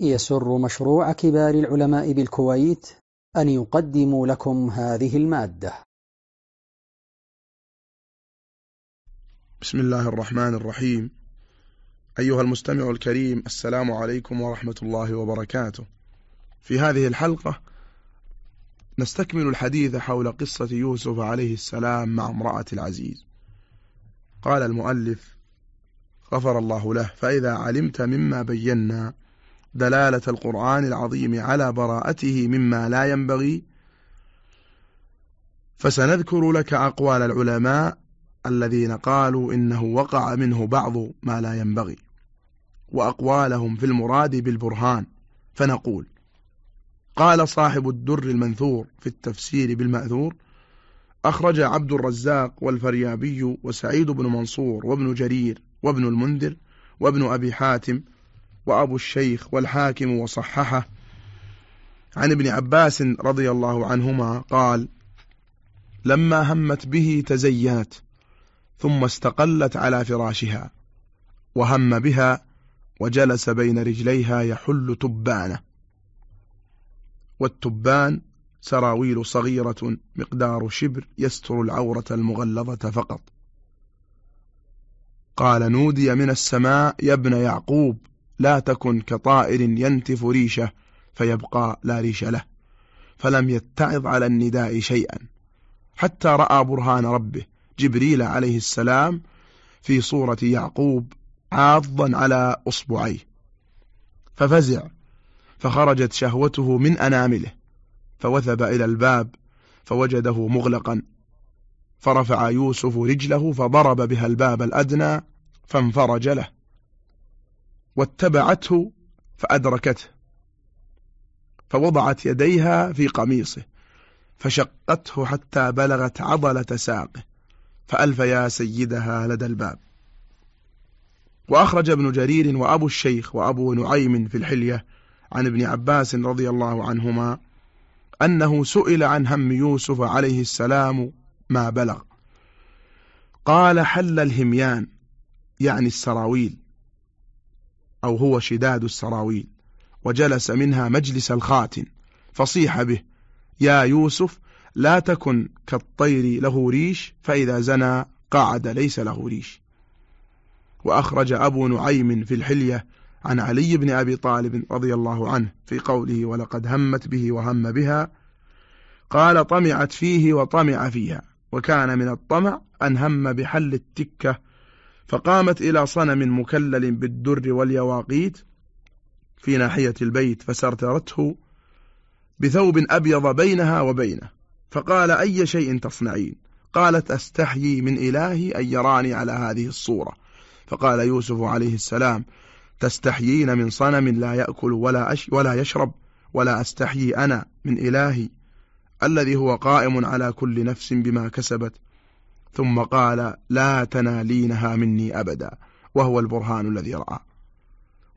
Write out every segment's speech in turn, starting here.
يسر مشروع كبار العلماء بالكويت أن يقدم لكم هذه المادة. بسم الله الرحمن الرحيم. أيها المستمع الكريم السلام عليكم ورحمة الله وبركاته. في هذه الحلقة نستكمل الحديث حول قصة يوسف عليه السلام مع امرأة العزيز. قال المؤلف غفر الله له فإذا علمت مما بينا دلالة القرآن العظيم على براءته مما لا ينبغي. فسنذكر لك أقوال العلماء الذين قالوا إنه وقع منه بعض ما لا ينبغي وأقوالهم في المراد بالبرهان. فنقول قال صاحب الدر المنثور في التفسير بالمأثور أخرج عبد الرزاق والفريابي وسعيد بن منصور وابن جرير وابن المنذر وابن أبي حاتم وأبو الشيخ والحاكم وصححه. عن ابن عباس رضي الله عنهما قال لما همت به تزينت ثم استقلت على فراشها وهم بها وجلس بين رجليها يحل تبانه. والتبان سراويل صغيرة مقدار شبر يستر العورة المغلظة فقط. قال نودي من السماء يا ابن يعقوب لا تكن كطائر ينتف ريشه فيبقى لا ريش له فلم يتعظ على النداء شيئا. حتى رأى برهان ربه جبريل عليه السلام في صورة يعقوب عاضا على أصبعيه. ففزع فخرجت شهوته من أنامله فوثب إلى الباب فوجده مغلقا. فرفع يوسف رجله فضرب بها الباب الأدنى فانفرج له. واتبعته فأدركته فوضعت يديها في قميصه فشقته حتى بلغت عضلة ساقه فألف يا سيدها لدى الباب. وأخرج ابن جرير وأبو الشيخ وأبو نعيم في الحلية عن ابن عباس رضي الله عنهما أنه سئل عن هم يوسف عليه السلام ما بلغ. قال حل الهميان يعني السراويل. أو هو شداد السراويل وجلس منها مجلس الخاتن فصيح به يا يوسف لا تكن كالطير له ريش فإذا زنى قعد ليس له ريش. وأخرج أبو نعيم في الحلية عن علي بن أبي طالب رضي الله عنه في قوله ولقد همت به وهم بها. قال طمعت فيه وطمع فيها وكان من الطمع أن هم بحل التكة فقامت إلى صنم مكلل بالدر واليواقيت في ناحية البيت فسرترته بثوب أبيض بينها وبينه فقال أي شيء تصنعين؟ قالت أستحيي من إلهي أن يراني على هذه الصورة. فقال يوسف عليه السلام تستحيين من صنم لا يأكل ولا, أش ولا يشرب ولا أستحيي أنا من إلهي الذي هو قائم على كل نفس بما كسبت. ثم قال لا تنالينها مني أبدا. وهو البرهان الذي رأى.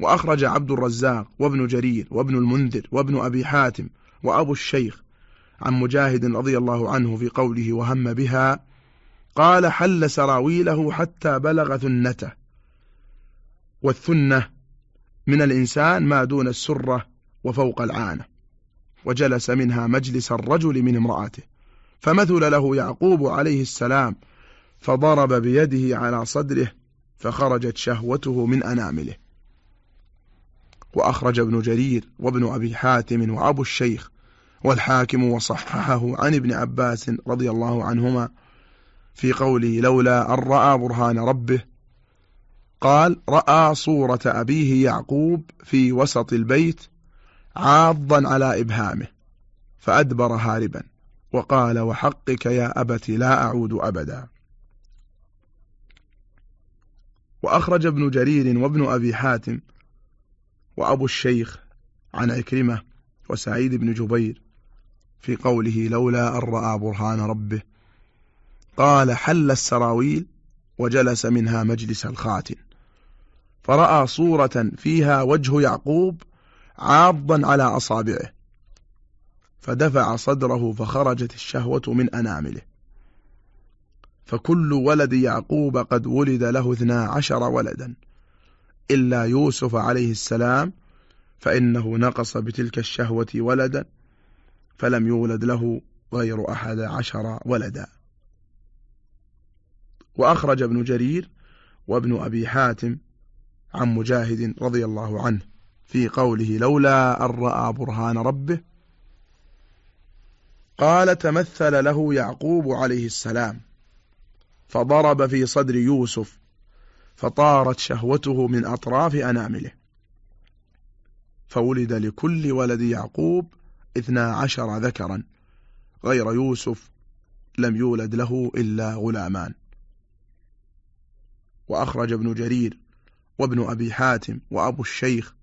وأخرج عبد الرزاق وابن جرير وابن المنذر وابن أبي حاتم وأبو الشيخ عن مجاهد رضي الله عنه في قوله وهم بها قال حل سراويله حتى بلغ ثنته. والثنة من الإنسان ما دون السرة وفوق العانة. وجلس منها مجلس الرجل من امرأته. فمثل له يعقوب عليه السلام فضرب بيده على صدره فخرجت شهوته من أنامله. وأخرج ابن جرير وابن أبي حاتم وأبو الشيخ والحاكم وصححه عن ابن عباس رضي الله عنهما في قوله لولا أن رأى برهان ربه قال رأى صورة أبيه يعقوب في وسط البيت عاضا على إبهامه فأدبر هاربا. وقال وحقك يا أبت لا أعود أبدا. وأخرج ابن جرير وابن أبي حاتم وأبو الشيخ عن عكرمة وسعيد بن جبير في قوله لولا أن رأى برهان ربه. قال حل السراويل وجلس منها مجلس الخاتن فرأى صورة فيها وجه يعقوب عاضا على أصابعه. فدفع صدره فخرجت الشهوة من أنامله. فكل ولد يعقوب قد ولد له اثنا عشر ولدا. إلا يوسف عليه السلام فإنه نقص بتلك الشهوة ولدا فلم يولد له غير أحد عشر ولدا. وأخرج ابن جرير وابن أبي حاتم عن مجاهد رضي الله عنه في قوله لولا أن رأى برهان ربه قال تمثل له يعقوب عليه السلام فضرب في صدر يوسف فطارت شهوته من أطراف أنامله. فولد لكل ولد يعقوب اثنا عشر ذكرا غير يوسف لم يولد له إلا غلامان. وأخرج ابن جرير وابن أبي حاتم وأبو الشيخ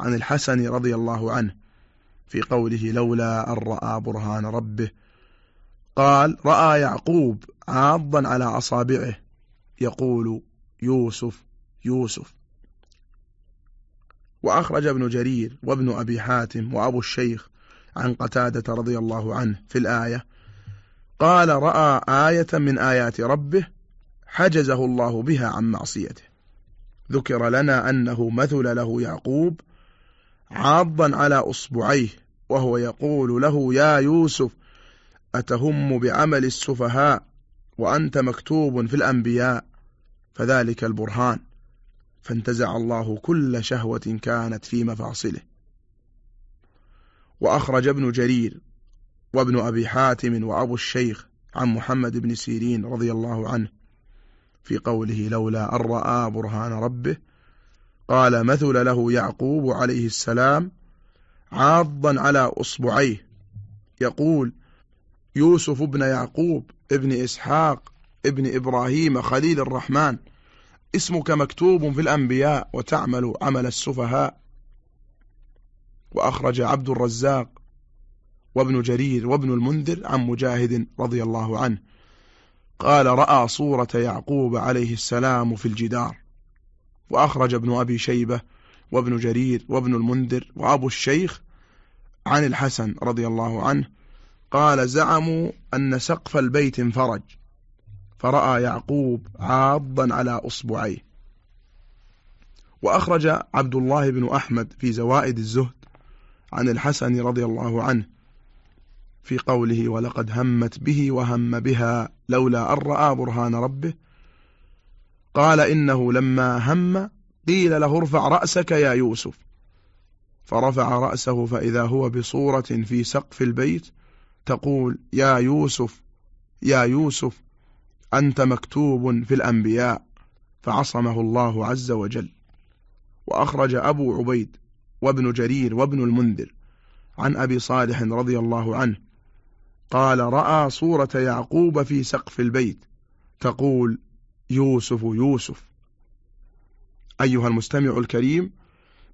عن الحسن رضي الله عنه في قوله لولا أن رأى برهان ربه. قال رأى يعقوب عاضا على أصابعه. يقول يوسف يوسف. وأخرج ابن جرير وابن أبي حاتم وأبو الشيخ عن قتادة رضي الله عنه في الآية. قال رأى آية من آيات ربه حجزه الله بها عن معصيته. ذكر لنا أنه مثل له يعقوب عاضا على أصبعيه وهو يقول له يا يوسف أتهم بعمل السفهاء وأنت مكتوب في الأنبياء؟ فذلك البرهان. فانتزع الله كل شهوة كانت في مفاصله. وأخرج ابن جرير وابن أبي حاتم وأبو الشيخ عن محمد بن سيرين رضي الله عنه في قوله لولا أن رأى برهان ربه قال مثل له يعقوب عليه السلام عاضا على أصبعيه. يقول يوسف ابن يعقوب ابن إسحاق ابن إبراهيم خليل الرحمن اسمك مكتوب في الأنبياء وتعمل عمل السفهاء. وأخرج عبد الرزاق وابن جرير وابن المنذر عن مجاهد رضي الله عنه. قال رأى صورة يعقوب عليه السلام في الجدار. وأخرج ابن أبي شيبة وابن جرير وابن المنذر وأبو الشيخ عن الحسن رضي الله عنه قال زعموا أن سقف البيت انفرج فرأى يعقوب عاضا على أصبعيه. وأخرج عبد الله بن أحمد في زوائد الزهد عن الحسن رضي الله عنه في قوله ولقد همت به وهم بها لولا أن رأى برهان ربه قال إنه لما هم قيل له ارفع رأسك يا يوسف. فرفع رأسه فإذا هو بصورة في سقف البيت تقول يا يوسف يا يوسف أنت مكتوب في الأنبياء فعصمه الله عز وجل. وأخرج أبو عبيد وابن جرير وابن المنذر عن أبي صالح رضي الله عنه. قال رأى صورة يعقوب في سقف البيت تقول يوسف يوسف. أيها المستمع الكريم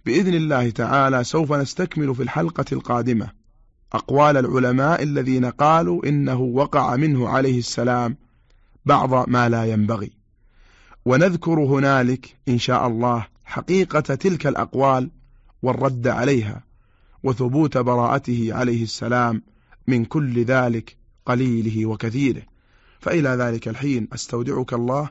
بإذن الله تعالى سوف نستكمل في الحلقة القادمة أقوال العلماء الذين قالوا إنه وقع منه عليه السلام بعض ما لا ينبغي. ونذكر هنالك إن شاء الله حقيقة تلك الأقوال والرد عليها وثبوت براءته عليه السلام من كل ذلك قليله وكثيره. فإلى ذلك الحين أستودعك الله